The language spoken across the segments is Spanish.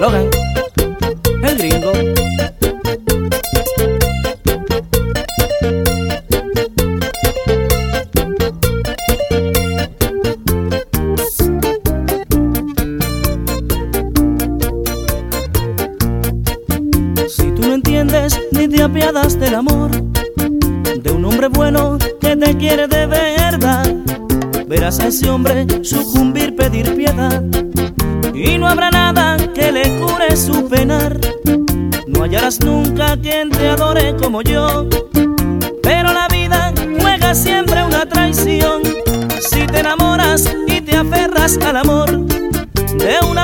Logan. Del amor de un hombre bueno que te quiere de verdad. Verás a ese hombre sucumbir, pedir piedad y no habrá nada que le cure su penar. No hallarás nunca quien te adore como yo, pero la vida juega siempre una traición. Si te enamoras y te aferras al amor de una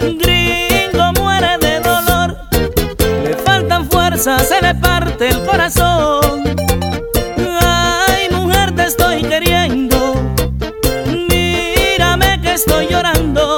Gringo muere de dolor, le faltan fuerzas, se le parte el corazón. Ay, mujer, te estoy queriendo. Mírame que estoy llorando.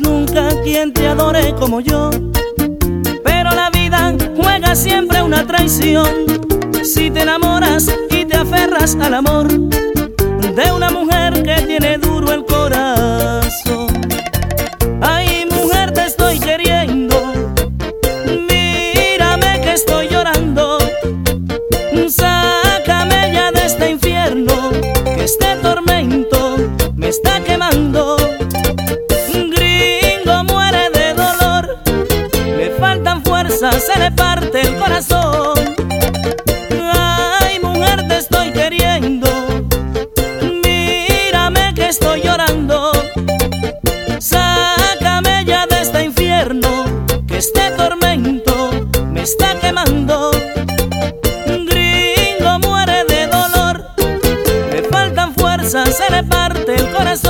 nunca quien te adore como yo. Pero la vida juega siempre una traición. Si te enamoras y te aferras al amor de una mujer que tiene duro el corazón. Ay, mujer, te estoy queriendo. Mírame que estoy llorando. Sácame ya de este infierno, que este tormento se le parte el corazón. Ay, mujer, te estoy queriendo. Mírame que estoy llorando. Sácame ya de este infierno, que este tormento me está quemando. Gringo muere de dolor, le faltan fuerzas, se le parte el corazón.